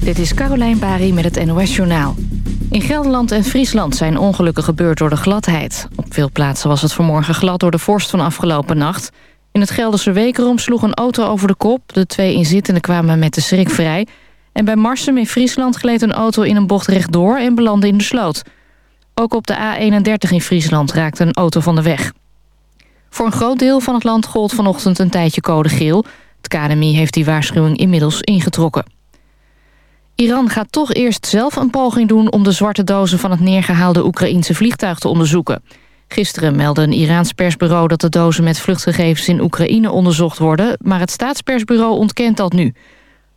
Dit is Carolijn Bari met het NOS Journaal. In Gelderland en Friesland zijn ongelukken gebeurd door de gladheid. Op veel plaatsen was het vanmorgen glad door de vorst van afgelopen nacht. In het Gelderse Wekerom sloeg een auto over de kop. De twee inzittenden kwamen met de schrik vrij. En bij Marsum in Friesland gleed een auto in een bocht rechtdoor en belandde in de sloot. Ook op de A31 in Friesland raakte een auto van de weg. Voor een groot deel van het land gold vanochtend een tijdje code geel. Het KNMI heeft die waarschuwing inmiddels ingetrokken. Iran gaat toch eerst zelf een poging doen... om de zwarte dozen van het neergehaalde Oekraïense vliegtuig te onderzoeken. Gisteren meldde een Iraans persbureau dat de dozen met vluchtgegevens in Oekraïne onderzocht worden... maar het staatspersbureau ontkent dat nu.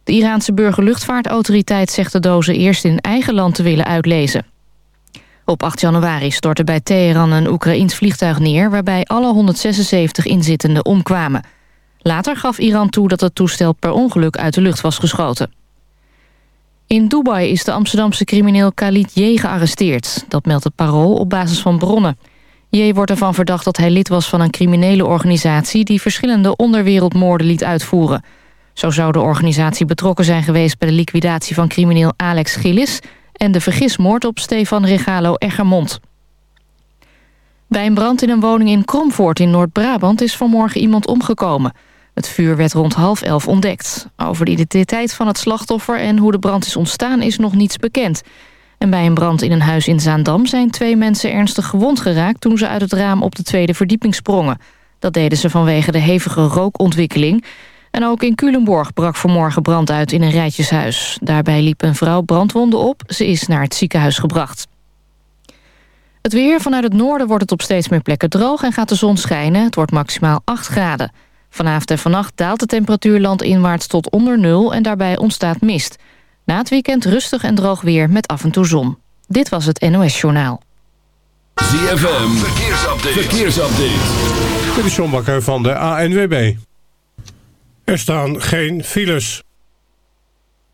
De Iraanse burgerluchtvaartautoriteit zegt de dozen eerst in eigen land te willen uitlezen. Op 8 januari stortte bij Teheran een Oekraïns vliegtuig neer... waarbij alle 176 inzittenden omkwamen. Later gaf Iran toe dat het toestel per ongeluk uit de lucht was geschoten. In Dubai is de Amsterdamse crimineel Khalid J. gearresteerd. Dat meldt het parool op basis van bronnen. J. wordt ervan verdacht dat hij lid was van een criminele organisatie... die verschillende onderwereldmoorden liet uitvoeren. Zo zou de organisatie betrokken zijn geweest... bij de liquidatie van crimineel Alex Gillis... en de vergismoord op Stefan Regalo Eggermond. Bij een brand in een woning in Kromvoort in Noord-Brabant... is vanmorgen iemand omgekomen... Het vuur werd rond half elf ontdekt. Over de identiteit van het slachtoffer en hoe de brand is ontstaan is nog niets bekend. En bij een brand in een huis in Zaandam zijn twee mensen ernstig gewond geraakt... toen ze uit het raam op de tweede verdieping sprongen. Dat deden ze vanwege de hevige rookontwikkeling. En ook in Culemborg brak vanmorgen brand uit in een rijtjeshuis. Daarbij liep een vrouw brandwonden op. Ze is naar het ziekenhuis gebracht. Het weer vanuit het noorden wordt het op steeds meer plekken droog... en gaat de zon schijnen. Het wordt maximaal 8 graden. Vanavond en vannacht daalt de temperatuur landinwaarts tot onder nul... en daarbij ontstaat mist. Na het weekend rustig en droog weer met af en toe zon. Dit was het NOS Journaal. ZFM, verkeersupdate. verkeersupdate. Dit is John Bakker van de ANWB. Er staan geen files.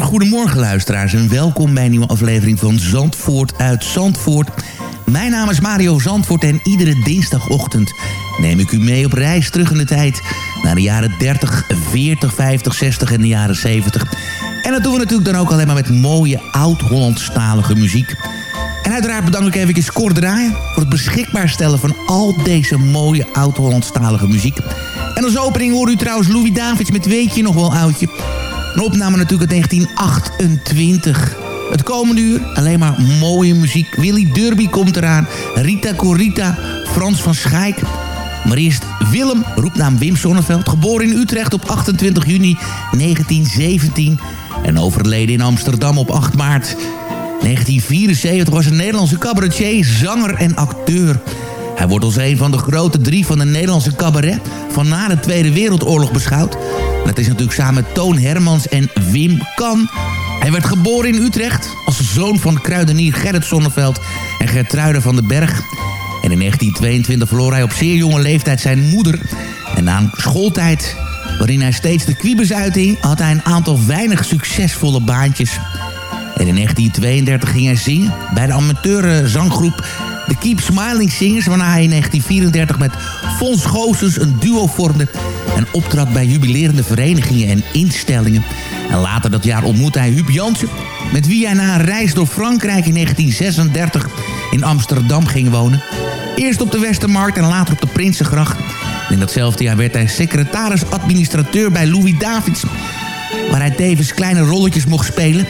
Goedemorgen luisteraars en welkom bij een nieuwe aflevering van Zandvoort uit Zandvoort. Mijn naam is Mario Zandvoort en iedere dinsdagochtend neem ik u mee op reis terug in de tijd naar de jaren 30, 40, 50, 60 en de jaren 70. En dat doen we natuurlijk dan ook alleen maar met mooie oud-Hollandstalige muziek. En uiteraard bedank ik even Cor Draaien voor het beschikbaar stellen van al deze mooie oud-Hollandstalige muziek. En als opening hoor u trouwens Louis Davids met Weet je nog wel oudje. Een opname natuurlijk uit 1928. Het komende uur alleen maar mooie muziek. Willy Derby komt eraan. Rita Corita, Frans van Schaik. Maar eerst Willem, roepnaam Wim Sonneveld. Geboren in Utrecht op 28 juni 1917. En overleden in Amsterdam op 8 maart 1974 was een Nederlandse cabaretier, zanger en acteur. Hij wordt als een van de grote drie van de Nederlandse cabaret... van na de Tweede Wereldoorlog beschouwd. Dat is natuurlijk samen met Toon Hermans en Wim Kan. Hij werd geboren in Utrecht als zoon van kruidenier Gerrit Sonneveld en Gertruide van den Berg. En in 1922 verloor hij op zeer jonge leeftijd zijn moeder. En na een schooltijd waarin hij steeds de kwiebes uiting... had hij een aantal weinig succesvolle baantjes. En in 1932 ging hij zingen bij de amateur zanggroep de Keep Smiling Singers... waarna hij in 1934 met Fons Goossens een duo vormde... en optrad bij jubilerende verenigingen en instellingen. En later dat jaar ontmoette hij Huub Jansen... met wie hij na een reis door Frankrijk in 1936 in Amsterdam ging wonen. Eerst op de Westermarkt en later op de Prinsengracht. In datzelfde jaar werd hij secretaris-administrateur bij Louis Davids... waar hij tevens kleine rolletjes mocht spelen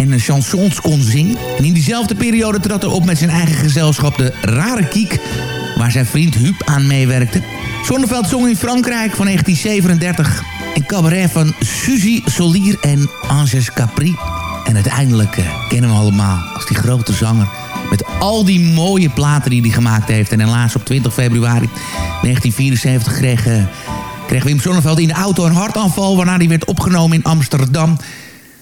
en chansons kon zingen. En in diezelfde periode trad hij op met zijn eigen gezelschap de Rare Kiek... waar zijn vriend Huub aan meewerkte. Zonneveld zong in Frankrijk van 1937... een cabaret van Suzy Solier en Angers Capri. En uiteindelijk eh, kennen we allemaal als die grote zanger... met al die mooie platen die hij gemaakt heeft. En helaas op 20 februari 1974 kreeg... eh, kreeg Wim Sonneveld in de auto een hartaanval... waarna hij werd opgenomen in Amsterdam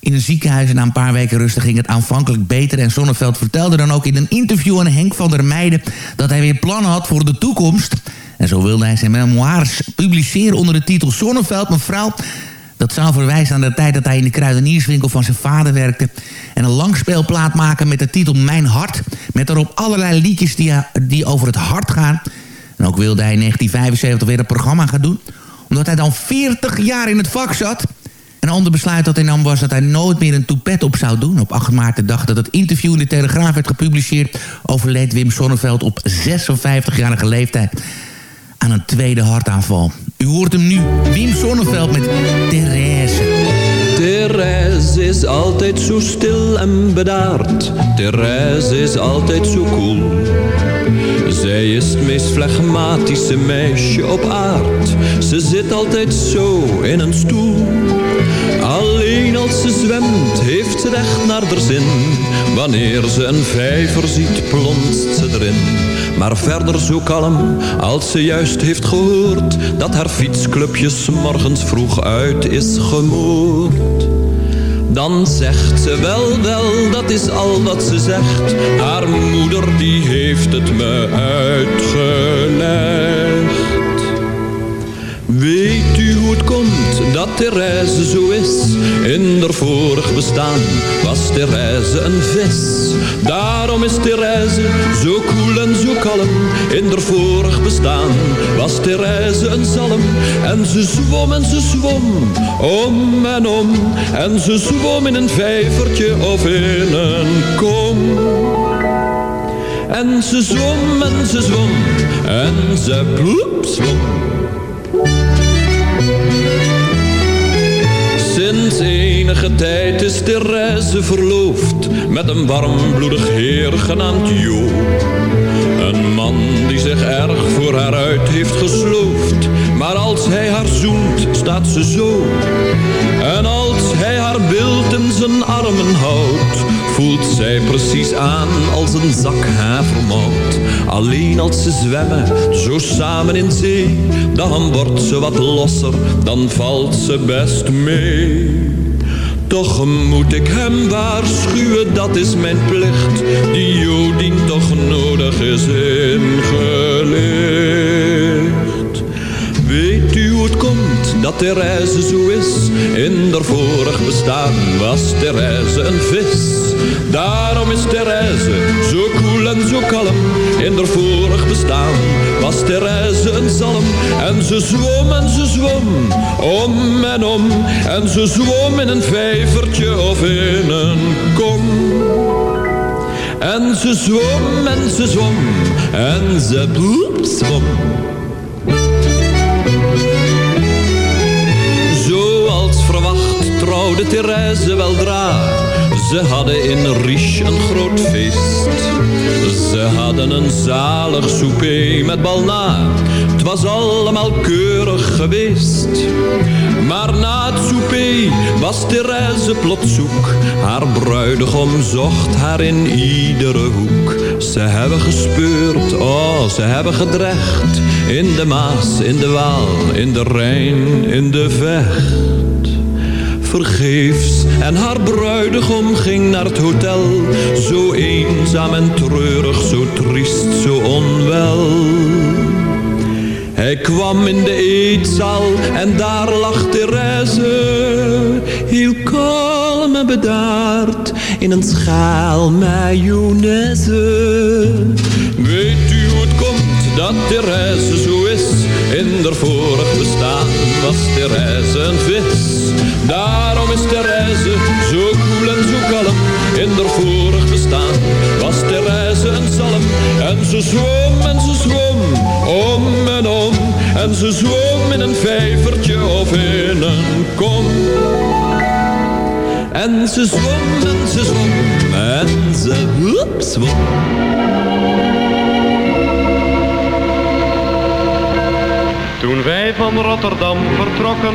in een ziekenhuis. En na een paar weken rusten ging het aanvankelijk beter. En Sonneveld vertelde dan ook in een interview aan Henk van der Meijden... dat hij weer plannen had voor de toekomst. En zo wilde hij zijn memoires publiceren onder de titel Sonneveld, mevrouw... Dat zou verwijzen aan de tijd dat hij in de kruidenierswinkel van zijn vader werkte. En een langspeelplaat maken met de titel Mijn Hart. Met daarop allerlei liedjes die, die over het hart gaan. En ook wilde hij in 1975 weer een programma gaan doen. Omdat hij dan 40 jaar in het vak zat. Een ander besluit dat hij nam was dat hij nooit meer een toepet op zou doen. Op 8 maart de dag dat het interview in de Telegraaf werd gepubliceerd... overleed Wim Sonneveld op 56-jarige leeftijd aan een tweede hartaanval. U hoort hem nu, Wim Sonneveld met Therese. Therese is altijd zo stil en bedaard. Therese is altijd zo cool. Zij is het meest flegmatische meisje op aard. Ze zit altijd zo in een stoel. Alleen als ze zwemt heeft ze echt naar haar zin. Wanneer ze een vijver ziet plonst ze erin. Maar verder zo kalm als ze juist heeft gehoord Dat haar fietsclubje morgens vroeg uit is gemoord dan zegt ze wel, wel, dat is al wat ze zegt. Haar moeder die heeft het me uitgelegd. Weet u hoe het komt dat Therese zo is? In haar vorig bestaan was Therese een vis. Daarom is Therese zo koel en zo kalm. In haar vorig bestaan was Therese een zalm. En ze zwom en ze zwom, om en om. En ze zwom in een vijvertje of in een kom. En ze zwom en ze zwom, en ze ploep zwom. Sinds enige tijd is Therese verloofd met een warmbloedig heer genaamd Jo. Een man die zich erg voor haar uit heeft gesloofd. Maar als hij haar zoent, staat ze zo. En als hij haar beeld in zijn armen houdt, voelt zij precies aan als een zak havermout. Alleen als ze zwemmen, zo samen in zee, dan wordt ze wat losser, dan valt ze best mee. Toch moet ik hem waarschuwen, dat is mijn plicht. Die Jodien toch nodig is ingelicht. Weet u hoe het komt dat Therese zo is? In haar vorig bestaan was Therese een vis. Daarom is Therese zo koel en zo kalm. In haar vorig bestaan was Therese een zalm. En ze zwom en ze zwom, om en om. En ze zwom in een vijvertje of in een kom. En ze zwom en ze zwom, en ze bloep zwom. Zoals verwacht trouwde Therese weldra. Ze hadden in Riche een groot feest. Ze hadden een zalig souper met balna. Het was allemaal keurig geweest. Maar na het souper was Therese plots zoek. Haar bruidegom zocht haar in iedere hoek. Ze hebben gespeurd, oh, ze hebben gedrecht. In de Maas, in de Waal, in de Rijn, in de Vecht vergeefs. En haar bruidegom ging naar het hotel. Zo eenzaam en treurig, zo triest, zo onwel. Hij kwam in de eetzaal en daar lag Therese. Heel kalm en bedaard in een schaal mayonaise. Weet u hoe het komt dat Therese zo is? In haar vorig bestaan was Therese een vis. Daarom is Therese zo koel en zo kalm. In haar vorig bestaan was Therese een zalm. En ze zwom en ze zwom, om en om. En ze zwom in een vijvertje of in een kom. En ze zwom en ze zwom en ze woep, zwom. Toen wij van Rotterdam vertrokken,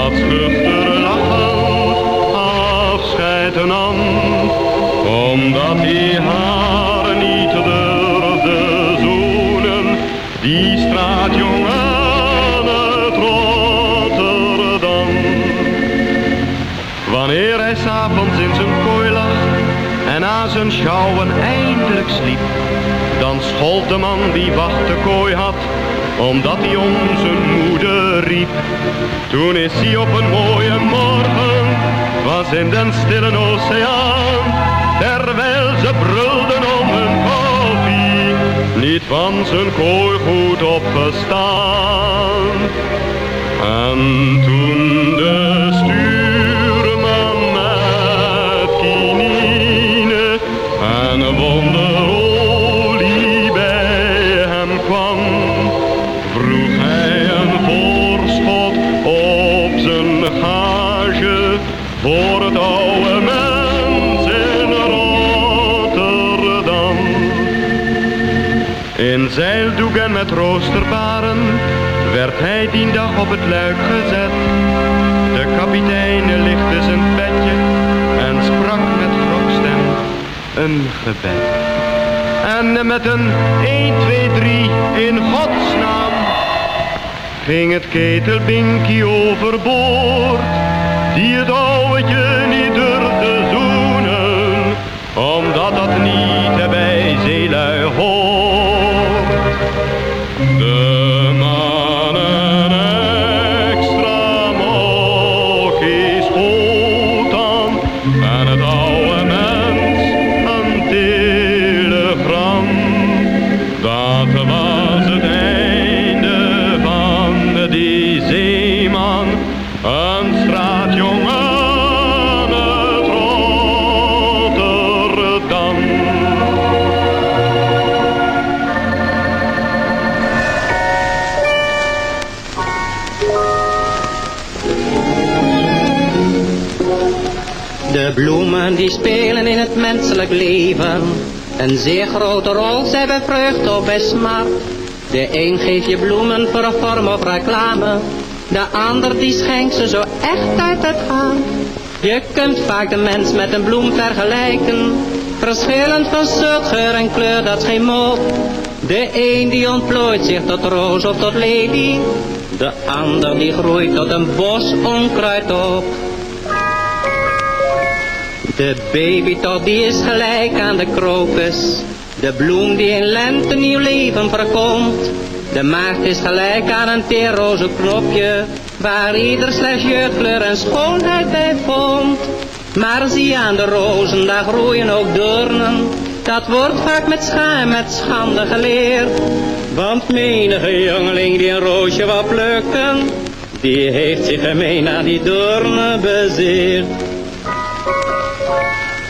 wat schuchter lachend afscheid nam, omdat hij haar niet durfde zoenen, die straatjongen. Wanneer hij s'avonds in zijn kooi lag en na zijn schouwen eindelijk sliep, dan schold de man die wacht de kooi had, omdat hij om zijn moeder Toen is hij op een mooie morgen, was in den stille oceaan, terwijl ze brulden om hun koffie, niet van zijn kooi goed opgestaan. En toen de En met roosterbaren werd hij die dag op het luik gezet. De kapitein lichtte zijn bedje en sprak met grokstem een gebed. En met een 1, 2, 3 in godsnaam ging het ketelbinkie overboord. Die het ouwtje niet durfde zoenen, omdat dat niet bij zeelui hoort. Een zeer grote rol, bij vreugde of bij smart. De een geeft je bloemen voor een vorm of reclame, de ander die schenkt ze zo echt uit het hart. Je kunt vaak de mens met een bloem vergelijken, verschillend van soort, geur en kleur, dat is geen mop. De een die ontplooit zich tot roos of tot lelie, de ander die groeit tot een bos onkruid op. De baby toch die is gelijk aan de krokus. De bloem die in lente nieuw leven verkomt. De maagd is gelijk aan een teerroze knopje. Waar ieder slechts jeugdkleur en schoonheid bij vond. Maar zie aan de rozen, daar groeien ook doornen. Dat wordt vaak met schaam, met schande geleerd. Want menige jongeling die een roosje wou plukken. Die heeft zich gemeen aan die doornen bezeerd.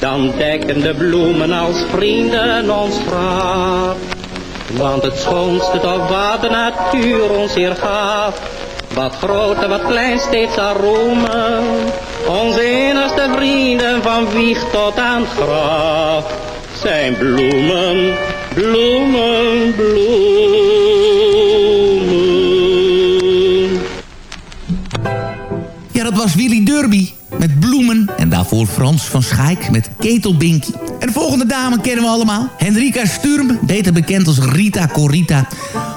dan dekken de bloemen als vrienden ons graf. Want het schoonste toch wat de natuur ons hier gaf, wat groot en wat klein steeds aromen. Onze innerste vrienden van wieg tot aan graf, zijn bloemen, bloemen, bloemen. Ja, dat was Willy Derby met Bloemen. En daarvoor Frans van Schaik met Ketelbinkie. En de volgende dame kennen we allemaal. Henrika Sturm, beter bekend als Rita Corita.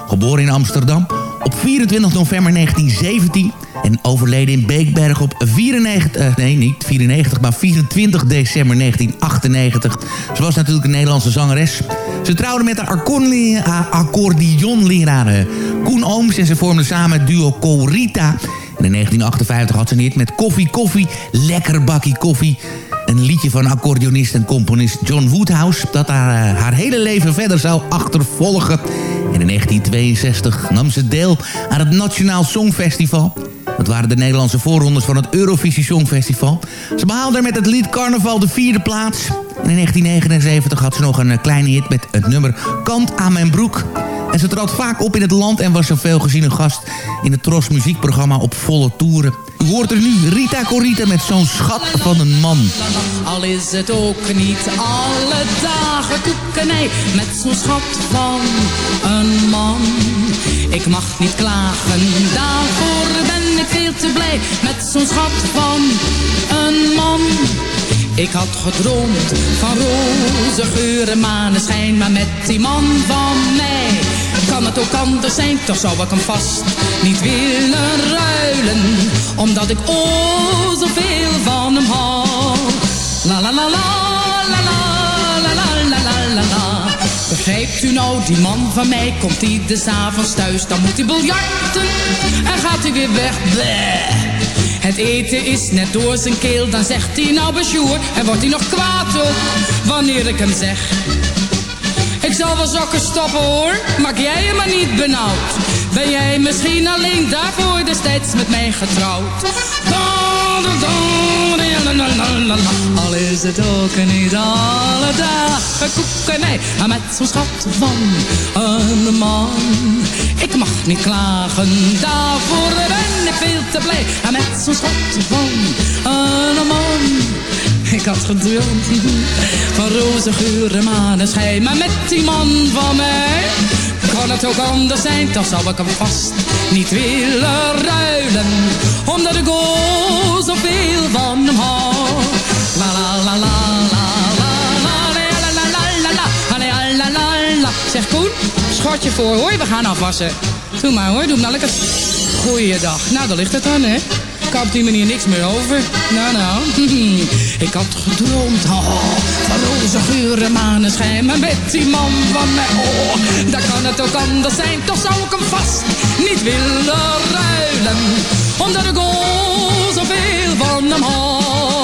Geboren in Amsterdam op 24 november 1917. En overleden in Beekberg op 94, eh, nee niet 94, maar 24 december 1998. Ze was natuurlijk een Nederlandse zangeres. Ze trouwde met accordeon- eh, accordeonleraar eh, Koen Ooms... en ze vormden samen het duo Corita... In 1958 had ze niet met Koffie Koffie, Lekker Bakkie Koffie... een liedje van accordeonist en componist John Woodhouse... dat haar, eh, haar hele leven verder zou achtervolgen. En in 1962 nam ze deel aan het Nationaal Songfestival... Dat waren de Nederlandse voorrondes van het Eurovisie Songfestival. Ze behaalde met het lied Carnaval de vierde plaats. En in 1979 had ze nog een eh, kleine hit met het nummer Kant aan mijn broek. En ze trad vaak op in het land en was een gast... in het Tros muziekprogramma op volle toeren. U hoort er nu Rita Corita met zo'n schat van een man. Al is het ook niet alle dagen koekenij met zo'n schat van een man. Ik mag niet klagen, daarvoor ben ik veel te blij met zo'n schat van een man. Ik had gedroomd van roze geuren, maneschijn, maar met die man van mij kan het ook anders zijn, toch zou ik hem vast niet willen ruilen. Omdat ik zo zoveel van hem hou. La la la la, la la la la la la la. Begrijpt u nou, die man van mij komt ieders avonds thuis. Dan moet hij biljarten en gaat hij weer weg. Bleh. Het eten is net door zijn keel, dan zegt hij nou bejoer. En wordt hij nog kwaad wanneer ik hem zeg. Ik zal wel sokken stoppen hoor, maak jij je maar niet benauwd. Ben jij misschien alleen daarvoor destijds met mij getrouwd? Al is het ook niet alle dagen maar met zo'n schat van een man. Ik mag niet klagen, daarvoor ben ik veel te blij. En met zo'n schat van een man. Ik had gedroomd van roze geuren, maneschijn. Maar met die man van mij kan het ook anders zijn. Toch zou ik hem vast niet willen ruilen. Omdat ik oh zoveel van hem hou. La la la la la la la la la la la la la la Zeg Koen, schort je voor hoor, we gaan afwassen. Doe maar hoor, doe nou lekker. Goeiedag. Nou, daar ligt het dan hè. Ik die manier niks meer over. Nou, nou. Ik had gedroomd oh, van roze geuren, maneschijn. Maar met die man van mij, oh, daar kan het ook anders zijn. Toch zou ik hem vast niet willen ruilen. Omdat ik oh, zoveel van hem hou.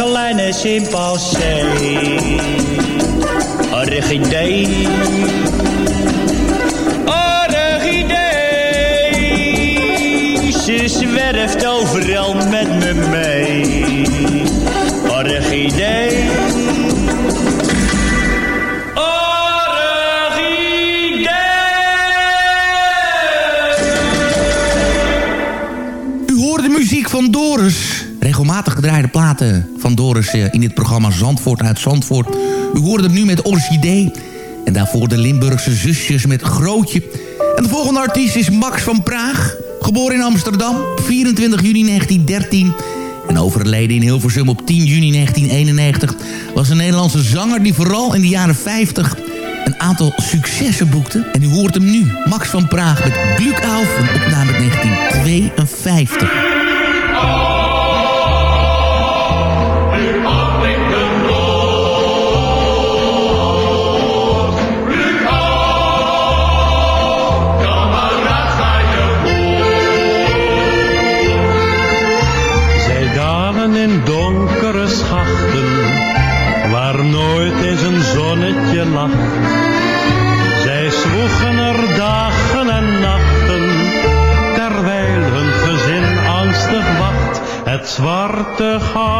Kleine chimpansee. Orchidee. Orchidee. Ze zwerft overal met me mee. Orchidee. U hoort de muziek van Doris. Gedraaide platen van Doris eh, in dit programma Zandvoort uit Zandvoort. U hoorde hem nu met Orchidee. En daarvoor de Limburgse zusjes met Grootje. En de volgende artiest is Max van Praag. Geboren in Amsterdam, 24 juni 1913. En overleden in Hilversum op 10 juni 1991. Was een Nederlandse zanger die vooral in de jaren 50 een aantal successen boekte. En u hoort hem nu, Max van Praag met Glück een opname uit 1952. Zwarte goud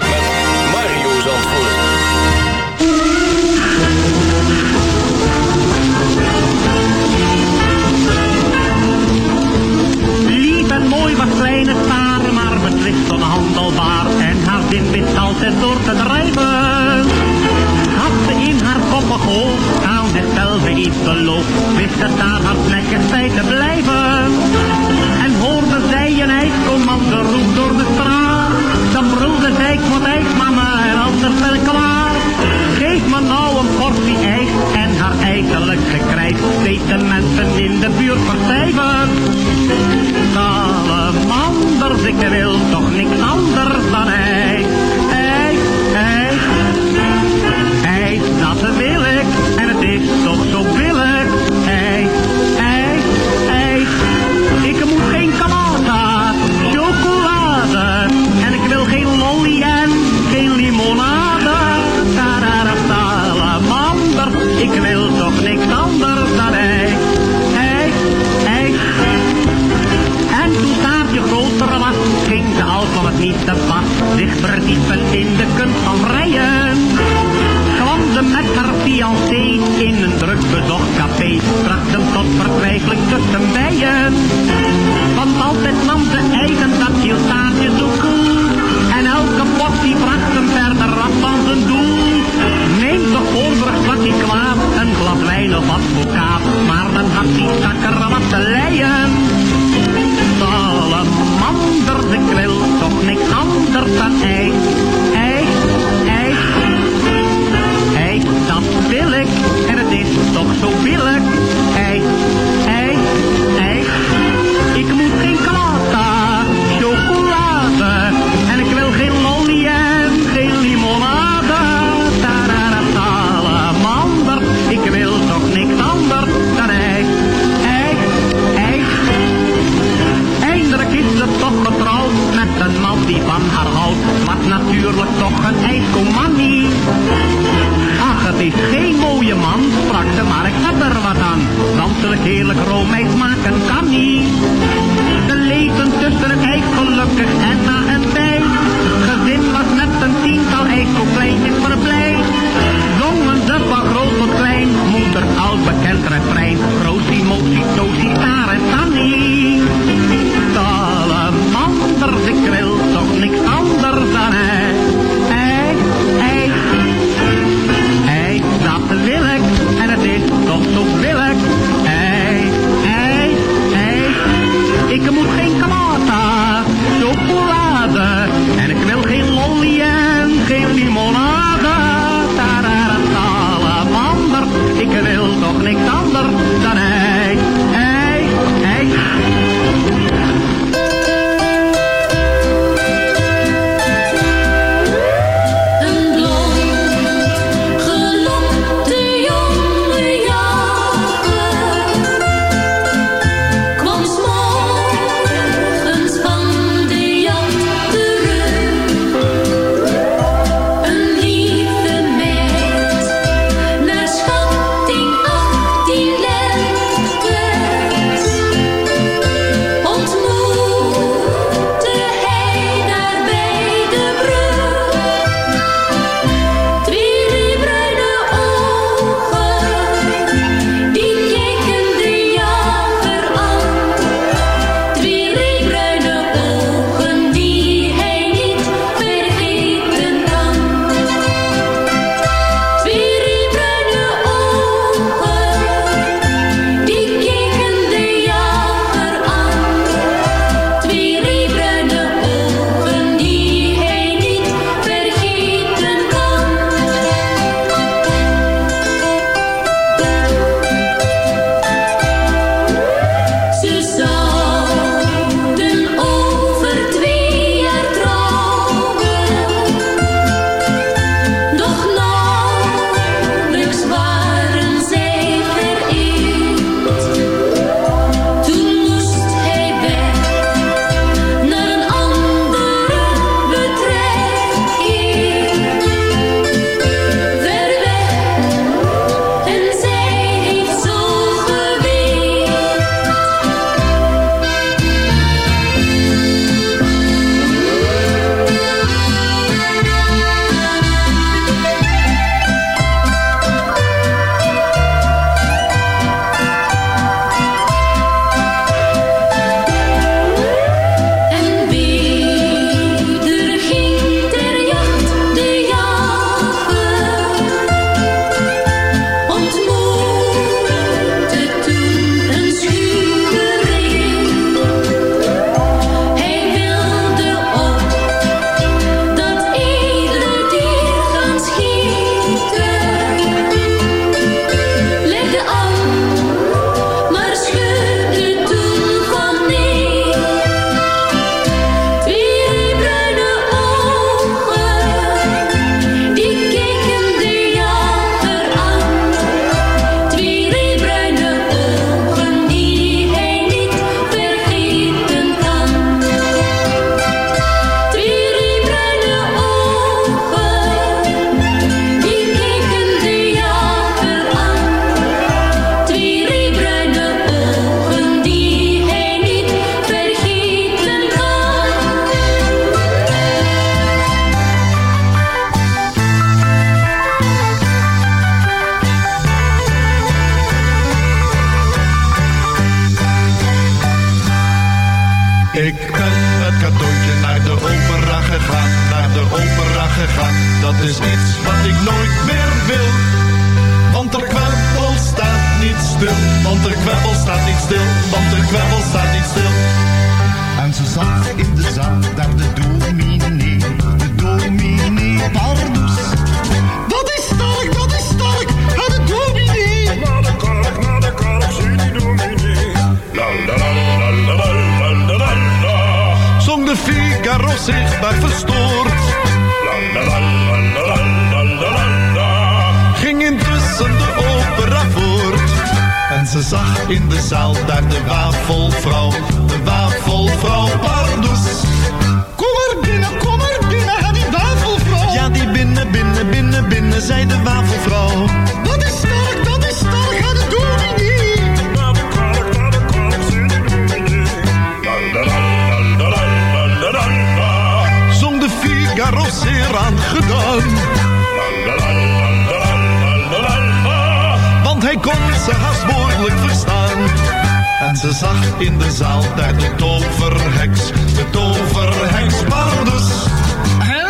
ze zag in de zaal daar de toverheks, de toverheks Pardus.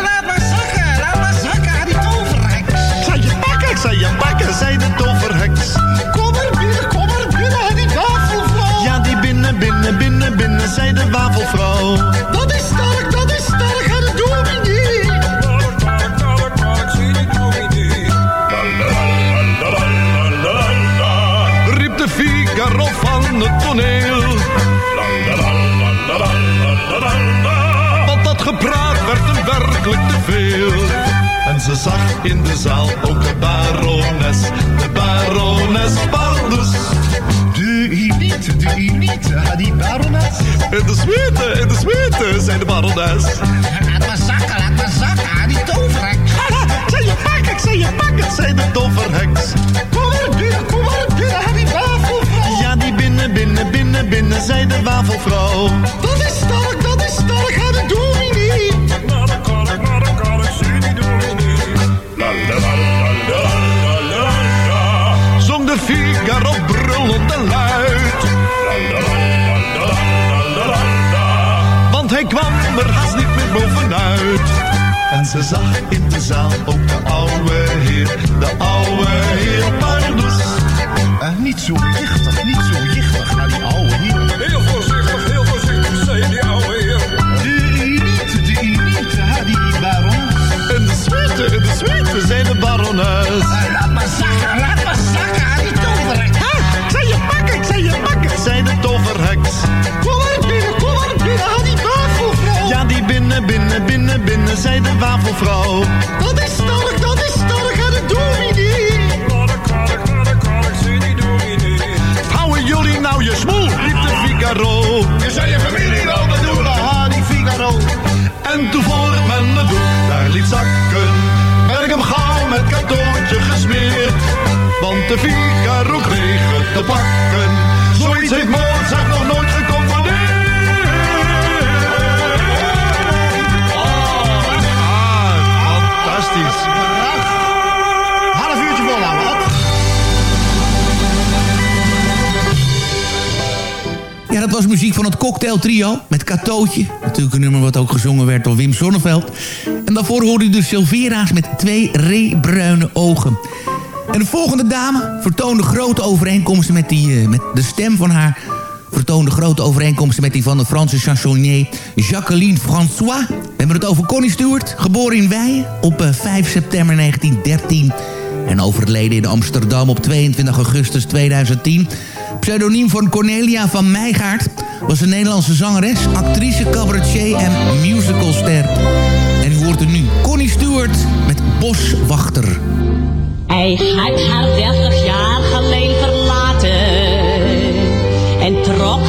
Laat maar zakken, laat maar zakken, die toverheks. Zei je pakken, zei je pakken, zei de toverheks. Kom er binnen, kom er binnen, die wafelvrouw. Ja, die binnen, binnen, binnen, binnen, zei de wafelvrouw. Dat is sterk, dat is sterk, hè, de dominee. Riep de Figaro van het toneel. Want dat gepraat werd hem werkelijk te veel. En ze zag in de zaal ook de barones, de barones Pardus. De elite, de elite, die barones. In de zweten, in de zweten, zei de barones. Laat maar zakken, laat maar zakken, die toverheks. Zei je pak, ik zei je pak, het zei de toverheks. Binnen, binnen, binnen, binnen, zei de wafelvrouw. Dat is sterk, dat is sterk, hè, de dominee. Na de de kark, zie die dominee. Zong de Figaro brullend en luid. Want hij kwam er haast niet meer bovenuit. En ze zag in de zaal ook de oude heer, de oude heer Pardus. Niet zo jichtig, niet zo jichtig naar die oude heer. Heel voorzichtig, heel voorzichtig, zei die oude heer. De elite, de elite, hè, die baron. En de zwete, en de zwete, zei de barones. laat maar zakken, laat maar zakken, hè, die toverheks. Ha, ik zei je pakken, ik zei je pakken, zei de toverheks. Kom maar binnen, kom maar binnen, hè, die wafelvrouw. Ja, die binnen, binnen, binnen, binnen, zei de wafelvrouw. Dat is dat Figaro. Je zei je familie wel bedoelen, ha, die Figaro. En toen voor men het doek daar liet zakken, werd ik hem gauw met cadeautje gesmeerd. Want de Figaro kreeg het te pakken. Zoiets heeft Mozart nog nooit dat was muziek van het Cocktail Trio met Katootje. Natuurlijk een nummer wat ook gezongen werd door Wim Sonneveld. En daarvoor hoorde u de Silvera's met twee reebruine ogen. En de volgende dame vertoonde grote overeenkomsten met, die, eh, met de stem van haar... vertoonde grote overeenkomsten met die van de Franse chansonnier Jacqueline François. We hebben het over Connie Stewart, geboren in Weijen op eh, 5 september 1913... en overleden in Amsterdam op 22 augustus 2010... Pseudoniem van Cornelia van Meijgaard was een Nederlandse zangeres, actrice, cabaretier en musicalster. En u hoort er nu Connie Stewart met Boswachter. Hij had haar 30 jaar geleden verlaten en trok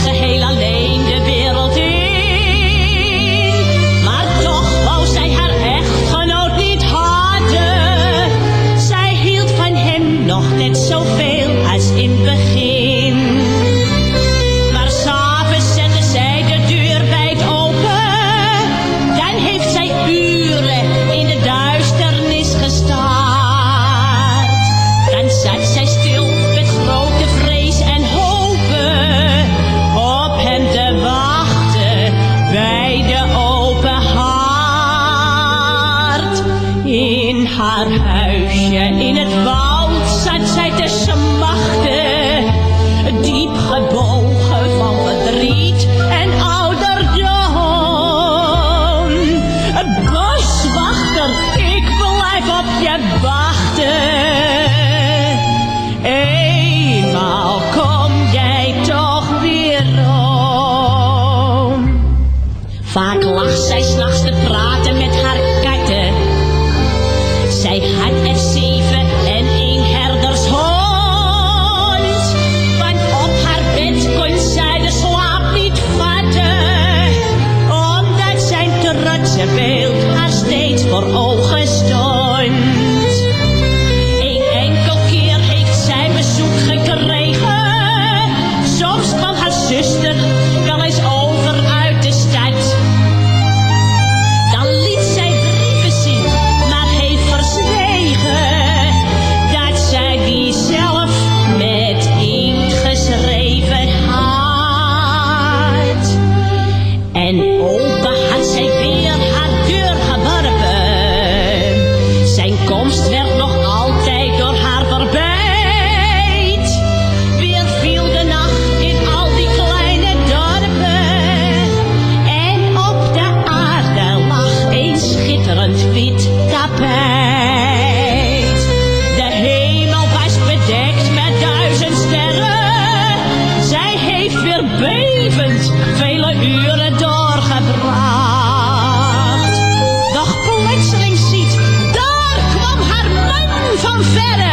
vele uren doorgebracht. Doch plotseling ziet, daar kwam haar man van verre.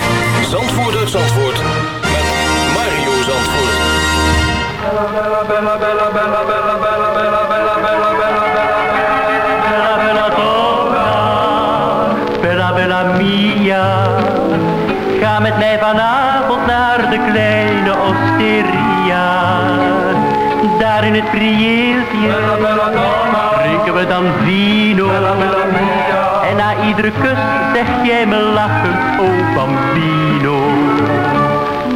Zandvoort uit Zandvoort met Mario Zandvoort. Bella, bella, bella, bella, bella, bella, bella, bella, bella, bella, bella, bella, bella donna, bella, bella mia. Ga met mij vanavond naar de kleine osteria. Daar in het prieeltje drinken we dan vino. Na iedere kus zeg jij me lachend, oh bambino.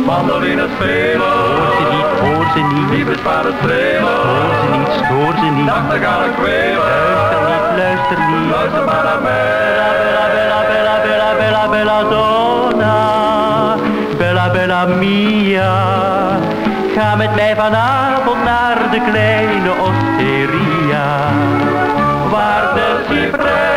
Mandoline spelen. Hoor ze niet, hoor ze niet. Lief het maar het strelen. Hoor ze niet, stoor ze niet. Nachtegaal ik kwelen. Luister niet, luister niet. Luister maar naar mij. Bella, bella, bella, bella, bella, bella, donna. Bella, bella mia. Ga met mij vanavond naar de kleine osteria. Waar de cipressen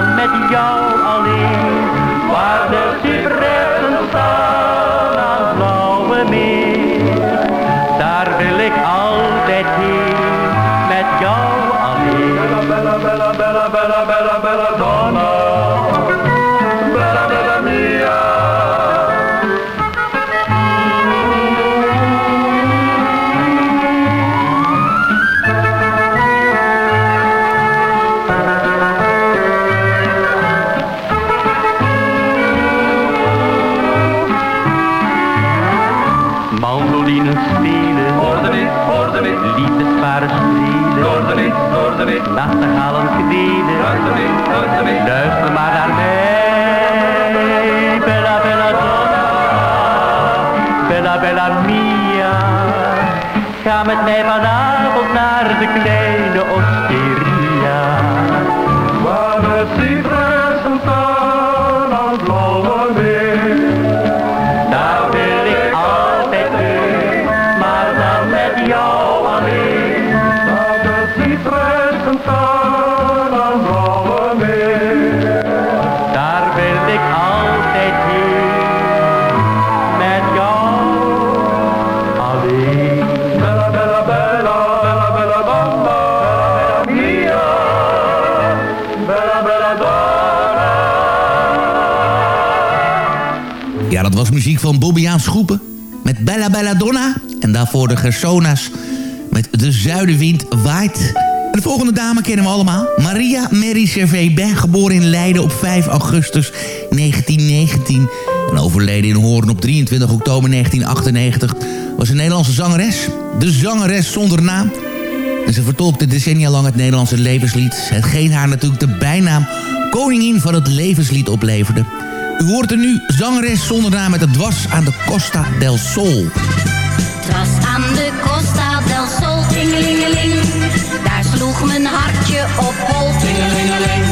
met jou alleen. Waar de met mij vanavond naar de kleine osteria, van Bobby Schoepen met Bella Bella Donna. En daarvoor de Gersona's met De Zuidenwind Waait. En de volgende dame kennen we allemaal. Maria Mary Servet-Ben, geboren in Leiden op 5 augustus 1919... en overleden in Hoorn op 23 oktober 1998... was een Nederlandse zangeres. De zangeres zonder naam. En ze vertolkte decennia lang het Nederlandse levenslied... hetgeen haar natuurlijk de bijnaam koningin van het levenslied opleverde... U hoort er nu zangeres zonder naam met het dwars aan de Costa del Sol. Dwars aan de Costa del Sol, tingelingeling. Daar sloeg mijn hartje op hol, tingelingeling.